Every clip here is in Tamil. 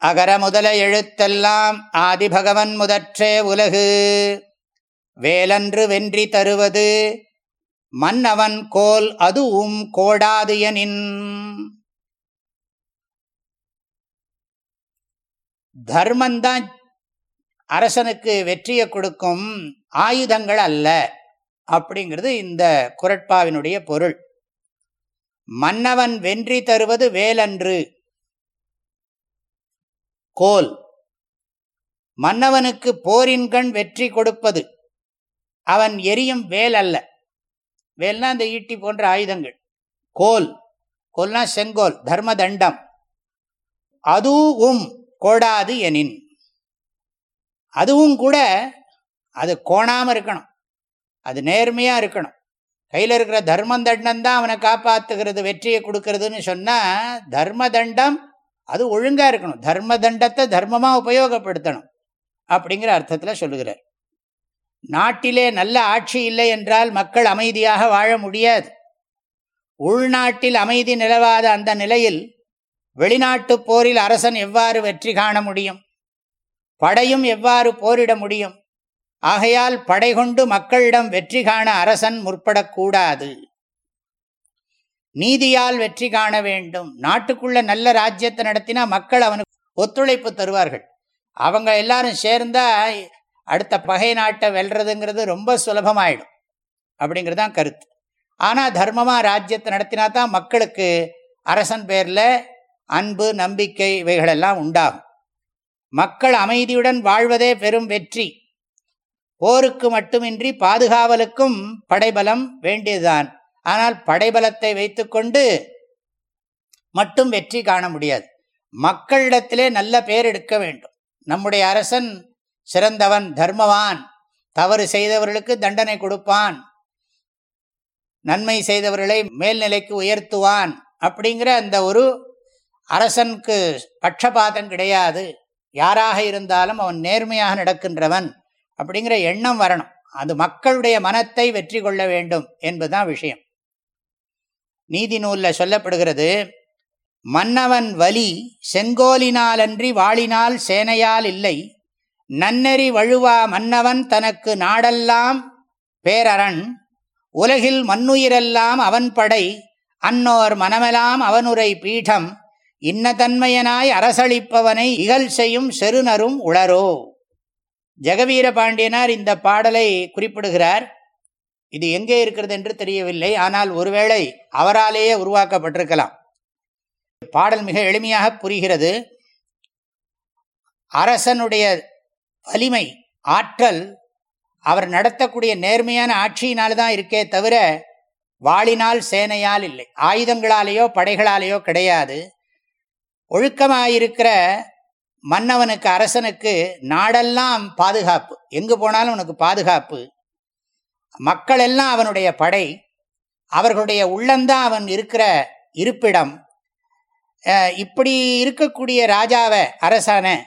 அகர முதல எழுத்தெல்லாம் ஆதிபகவன் முதற்றே உலகு. வேலன்று வென்றி தருவது மன்னவன் கோல் அதுவும் கோடாதியனின் தர்மந்தான் அரசனுக்கு வெற்றியை கொடுக்கும் ஆயுதங்கள் அல்ல அப்படிங்கிறது இந்த குரட்பாவினுடைய பொருள். மன்னவன் வென்றி தருவது வேலன்று கோல். மன்னவனுக்கு போரின்கண் வெற்றி கொடுப்பது. அவன் எரியும் வேல் அல்ல. வேல்னா அந்த ஈட்டி போன்ற ஆயுதங்கள். கோல். கோல்னா செங்கோல் தர்ம தண்டம் அதுவும் கோடாது எனின். அதுவும் கூட அது கோணாமல் இருக்கணும். அது நேர்மையாக இருக்கணும். கையில் இருக்கிற தர்ம தண்டம் தான் அவனை காப்பாற்றுகிறது வெற்றியை கொடுக்கறதுன்னு சொன்னால் தர்ம தண்டம் அது ஒழுங்காக இருக்கணும். தர்ம தண்டத்தை தர்மமாக உபயோகப்படுத்தணும் அப்படிங்கிற அர்த்தத்தில் சொல்லுகிறார். நாட்டிலே நல்ல ஆட்சி இல்லை என்றால் மக்கள் அமைதியாக வாழ முடியாது. உள்நாட்டில் அமைதி நிலவாத அந்த நிலையில் வெளிநாட்டு போரில் அரசன் எவ்வாறு வெற்றி காண முடியும்? படையும் எவ்வாறு போரிட முடியும்? ஆகையால் படை கொண்டு மக்களிடம் வெற்றி காண அரசன் முற்படக்கூடாது. நீதியால் வெற்றி காண வேண்டும். நாட்டுக்குள்ள நல்ல ராஜ்யத்தை நடத்தினா மக்கள் அவனுக்கு ஒத்துழைப்பு தருவார்கள். அவங்க எல்லாரும் சேர்ந்தா அடுத்த பகை நாட்டை வெல்றதுங்கிறது ரொம்ப சுலபமாயிடும். அப்படிங்கிறது தான் கருத்து. ஆனால் தர்மமாக ராஜ்யத்தை நடத்தினா தான் மக்களுக்கு அரசன் பேரில் அன்பு நம்பிக்கை இவைகளெல்லாம் உண்டாகும். மக்கள் அமைதியுடன் வாழ்வதே பெரும் வெற்றி. போருக்கு மட்டுமின்றி பாதுகாவலுக்கும் படைபலம் வேண்டியதுதான். ஆனால் படைபலத்தை வைத்துக்கொண்டு மட்டும் வெற்றி காண முடியாது. மக்களிடத்திலே நல்ல பேர் எடுக்க வேண்டும். நம்முடைய அரசன் சிறந்தவன் தர்மவான். தவறு செய்தவர்களுக்கு தண்டனை கொடுப்பான். நன்மை செய்தவர்களை மேல்நிலைக்கு உயர்த்துவான் அப்படிங்கிற அந்த ஒரு அரசனுக்கு பட்சபாதம் கிடையாது. யாராக இருந்தாலும் அவன் நேர்மையாக நடக்கின்றவன் அப்படிங்கிற எண்ணம் வரணும். அது மக்களுடைய மனத்தை வெற்றி கொள்ள வேண்டும் என்பதுதான் விஷயம். நீதி நூலில் சொல்லப்படுகிறது மன்னவன் வலி செங்கோலினாலன்றி வாளினால் சேனையால் இல்லை. நன்னெறி வழுவா மன்னவன் தனக்கு நாடெல்லாம் பேரரண். உலகில் மண்ணுயிரெல்லாம் அவன் படை. அன்னோர் மனமெலாம் அவனுரை பீடம். இன்னதன்மையனாய் அரசளிப்பவனை இகல் செய்யும் செருநரும் உளரோ. ஜெகவீர பாண்டியனார் இந்த பாடலை குறிப்பிடுகிறார். இது எங்கே இருக்கிறது என்று தெரியவில்லை. ஆனால் ஒருவேளை அவராலேயே உருவாக்கப்பட்டிருக்கலாம். பாடல் மிக எளிமையாக புரிகிறது. அரசனுடைய வலிமை ஆற்றல் அவர் நடத்தக்கூடிய நேர்மையான ஆட்சியினால் தான் இருக்கே தவிர வாளினால் சேனையால் இல்லை. ஆயுதங்களாலேயோ படைகளாலேயோ கிடையாது. ஒழுக்கமாயிருக்கிற மன்னவனுக்கு அரசனுக்கு நாடெல்லாம் பாதுகாப்பு. எங்கு போனாலும் உனக்கு பாதுகாப்பு. மக்கள் எல்லாம் அவனுடைய படை அவர்களுடைய உள்ளந்தான் அவன் இருக்கிற இருப்பிடம். இப்படி இருக்கக்கூடிய ராஜாவை அரசான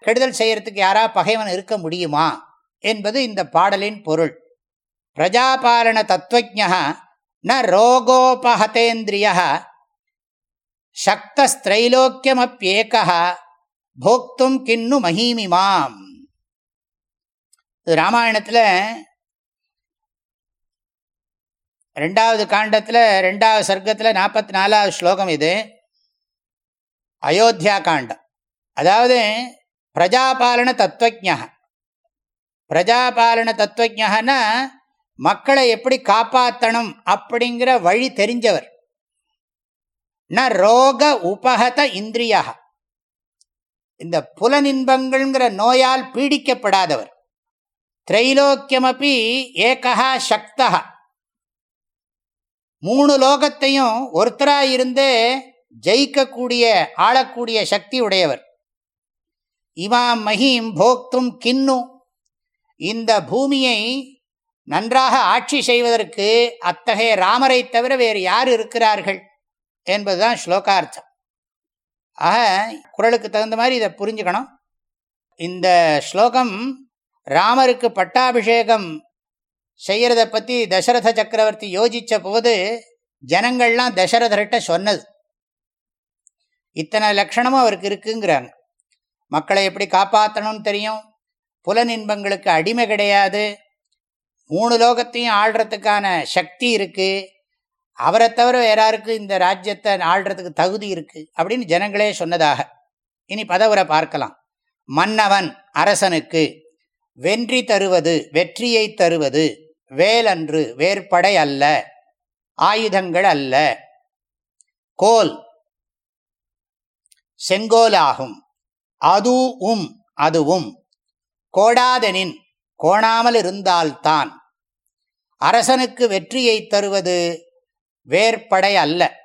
கெடுதல் செய்யறதுக்கு யாரா பகைவன் இருக்க முடியுமா? என்பது இந்த பாடலின் பொருள். பிரஜாபாலன தத்துவஜா ந ரோகோபஹதேந்திரிய சக்திரைலோக்கியமப்பியேக போக்தும் கிண்ணு மகிமிமாம். ராமாயணத்தில் ரெண்டாவது காண்டத்தில் ரெண்டாவது சர்க்கத்தில் நாற்பத்தி நாலாவது ஸ்லோகம் இது. அயோத்தியா காண்டம். அதாவது பிரஜாபாலன தத்துவஜா பிரஜாபாலன தத்துவஜனா மக்களை எப்படி காப்பாற்றணும் அப்படிங்கிற வழி தெரிஞ்சவர். ந ரோக உபகத இந்திரியா. இந்த புலனின்பங்கள்ங்கிற நோயால் பீடிக்கப்படாதவர். திரைலோக்கியமப்பி ஏகா சக்தா மூணு லோகத்தையும் ஒருத்தராக இருந்தே ஜெயிக்கக்கூடிய ஆளக்கூடிய சக்தி உடையவர். இமாம் மஹீம் போக்தும் கின்னு. இந்த பூமியை நன்றாக ஆட்சி செய்வதற்கு அத்தகைய ராமரை தவிர வேறு யார் இருக்கிறார்கள் என்பதுதான் ஸ்லோகார்த்தம். ஆக குரலுக்கு தகுந்த மாதிரி இதை புரிஞ்சுக்கணும். இந்த ஸ்லோகம் ராமருக்கு பட்டாபிஷேகம் செய்கிறத பற்றி தசரத சக்கரவர்த்தி யோசித்த போது ஜனங்கள்லாம் தசரதர்கிட்ட சொன்னது. இத்தனை லட்சணமும் அவருக்கு இருக்குங்கிறாங்க. மக்களை எப்படி காப்பாற்றணும்னு தெரியும்? புலன் இன்பங்களுக்கு அடிமை கிடையாது. மூணு லோகத்தையும் ஆள்றதுக்கான சக்தி இருக்குது அவரை தவிர யாராருக்கு இந்த ராஜ்யத்தை ஆள்றதுக்கு தகுதி இருக்குது அப்படின்னு ஜனங்களே சொன்னதாக. இனி பதவரை பார்க்கலாம். மன்னவன் அரசனுக்கு வென்றி தருவது வெற்றியை தருவது. வேலன்று வேற்படை அல்ல ஆயுதங்கள் அல்ல. கோல் செங்கோலாகும் அதுவும் அதுவும். கோடாதெனின் கோணாமல் இருந்தால்தான் அரசனுக்கு வெற்றியை தருவது வேற்படை அல்ல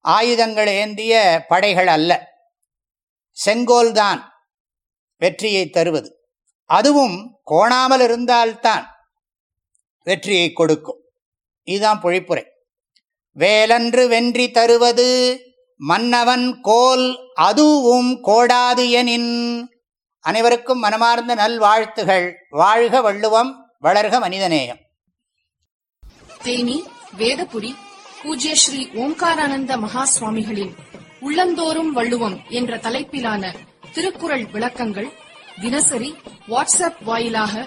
ஆயுதங்கள் ஏந்திய படைகள் அல்ல. செங்கோல்தான் வெற்றியை தருவது. அதுவும் கோணாமல் இருந்தால்தான் வெற்றியை கொடுக்கும். இதுதான் பொழிப்புரை. வேலன்று வென்றி தருவது மன்னவன் கோல் அதுவும் கோடாது எனின். அனைவருக்கும் மனமார்ந்த நல்வாழ்த்துகள். வாழ்க வள்ளுவம் வளர்க மனிதநேயம். தேனி வேதபுரி பூஜ்ய ஸ்ரீ ஓம்காரானந்த மகா சுவாமிகளின் உள்ளந்தோறும் வள்ளுவம் என்ற தலைப்பிலான திருக்குறள் விளக்கங்கள் தினசரி வாட்ஸ்அப் வாயிலாக